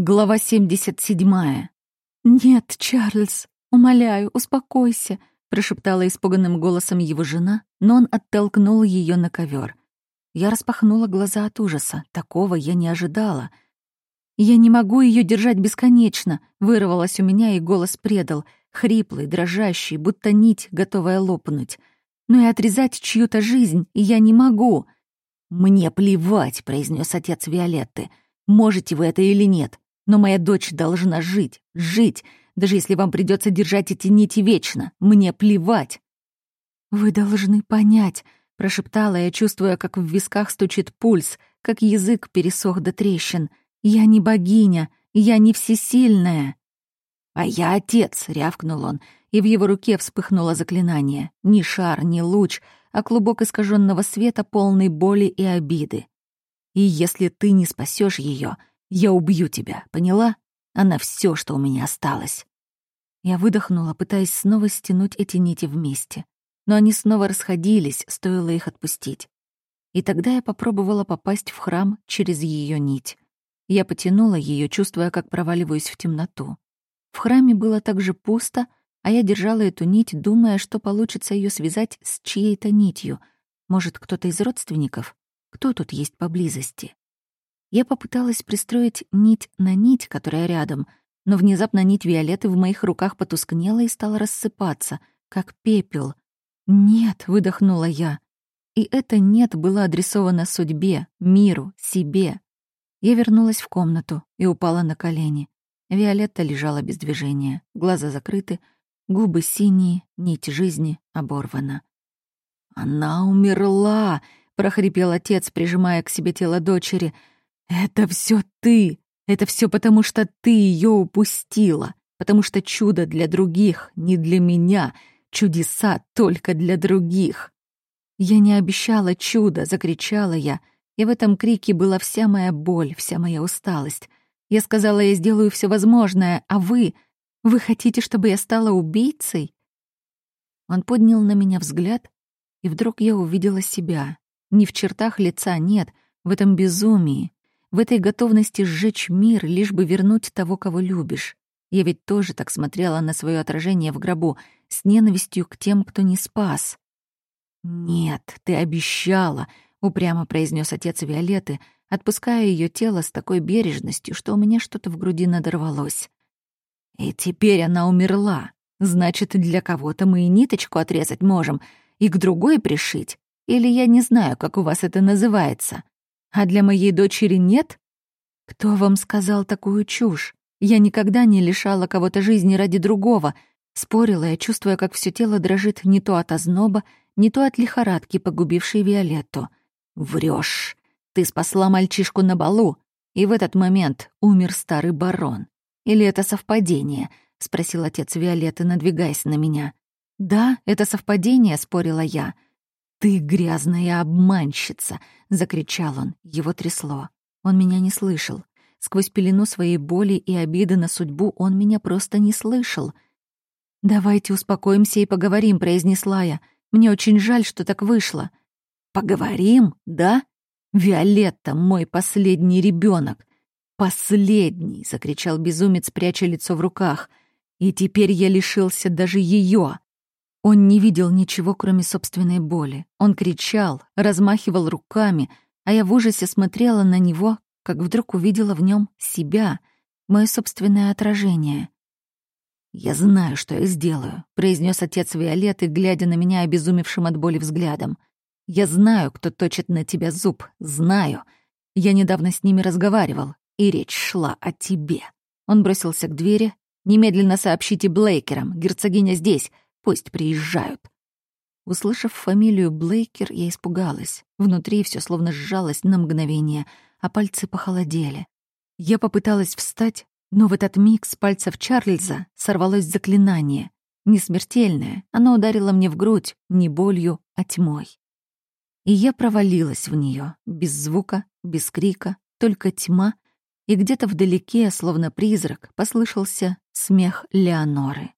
Глава 77. «Нет, Чарльз, умоляю, успокойся», — прошептала испуганным голосом его жена, но он оттолкнул ее на ковер. Я распахнула глаза от ужаса. Такого я не ожидала. «Я не могу ее держать бесконечно», — вырвалось у меня, и голос предал, хриплый, дрожащий, будто нить, готовая лопнуть. «Но и отрезать чью-то жизнь я не могу». «Мне плевать», — произнес отец Виолетты. «Можете вы это или нет? Но моя дочь должна жить, жить, даже если вам придется держать эти нити вечно. Мне плевать. Вы должны понять, прошептала я, чувствуя, как в висках стучит пульс, как язык пересох до трещин. Я не богиня, я не всесильная. А я отец, рявкнул он, и в его руке вспыхнуло заклинание. Ни шар, ни луч, а клубок искаженного света, полный боли и обиды. И если ты не спасешь ее, я убью тебя, поняла? Она все, что у меня осталось. Я выдохнула, пытаясь снова стянуть эти нити вместе. Но они снова расходились, стоило их отпустить. И тогда я попробовала попасть в храм через ее нить. Я потянула ее, чувствуя, как проваливаюсь в темноту. В храме было так же пусто, а я держала эту нить, думая, что получится ее связать с чьей-то нитью. Может, кто-то из родственников? Кто тут есть поблизости? Я попыталась пристроить нить на нить, которая рядом, но внезапно нить Виолетты в моих руках потускнела и стала рассыпаться, как пепел. «Нет», — выдохнула я. И это «нет» было адресовано судьбе, миру, себе. Я вернулась в комнату и упала на колени. Виолетта лежала без движения, глаза закрыты, губы синие, нить жизни оборвана. «Она умерла!» — прохрипел отец, прижимая к себе тело дочери — «Это все ты! Это все потому, что ты ее упустила, потому что чудо для других, не для меня, чудеса только для других!» «Я не обещала чуда!» — закричала я, и в этом крике была вся моя боль, вся моя усталость. Я сказала, я сделаю все возможное, а вы... Вы хотите, чтобы я стала убийцей? Он поднял на меня взгляд, и вдруг я увидела себя. Не в чертах лица, нет, в этом безумии, в этой готовности сжечь мир, лишь бы вернуть того, кого любишь. Я ведь тоже так смотрела на свое отражение в гробу, с ненавистью к тем, кто не спас. «Нет, ты обещала», — упрямо произнес отец Виолетты, отпуская ее тело с такой бережностью, что у меня что-то в груди надорвалось. «И теперь она умерла. Значит, для кого-то мы и ниточку отрезать можем, и к другой пришить. Или я не знаю, как у вас это называется а для моей дочери нет? Кто вам сказал такую чушь? Я никогда не лишала кого-то жизни ради другого. Спорила я, чувствуя, как все тело дрожит не то от озноба, не то от лихорадки, погубившей Виолетту. Врешь. Ты спасла мальчишку на балу, и в этот момент умер старый барон. Или это совпадение? — спросил отец Виолетты, надвигаясь на меня. «Да, это совпадение», — спорила я. «Ты грязная обманщица!» — закричал он. Его трясло. Он меня не слышал. Сквозь пелену своей боли и обиды на судьбу он меня просто не слышал. «Давайте успокоимся и поговорим», — произнесла я. «Мне очень жаль, что так вышло». «Поговорим, да? Виолетта — мой последний ребенок. «Последний!» — закричал безумец, пряча лицо в руках. «И теперь я лишился даже ее. Он не видел ничего, кроме собственной боли. Он кричал, размахивал руками, а я в ужасе смотрела на него, как вдруг увидела в нем себя, мое собственное отражение. «Я знаю, что я сделаю», — произнес отец Виолетты, глядя на меня обезумевшим от боли взглядом. «Я знаю, кто точит на тебя зуб, знаю. Я недавно с ними разговаривал, и речь шла о тебе». Он бросился к двери. «Немедленно сообщите Блейкерам, герцогиня здесь. Пусть приезжают. Услышав фамилию Блейкер, я испугалась. Внутри все словно сжалось на мгновение, а пальцы похолодели. Я попыталась встать, но в этот миг с пальцев Чарльза сорвалось заклинание. Не смертельное, оно ударило мне в грудь, не болью, а тьмой. И я провалилась в нее, без звука, без крика, только тьма, и где-то вдалеке, словно призрак, послышался смех Леоноры.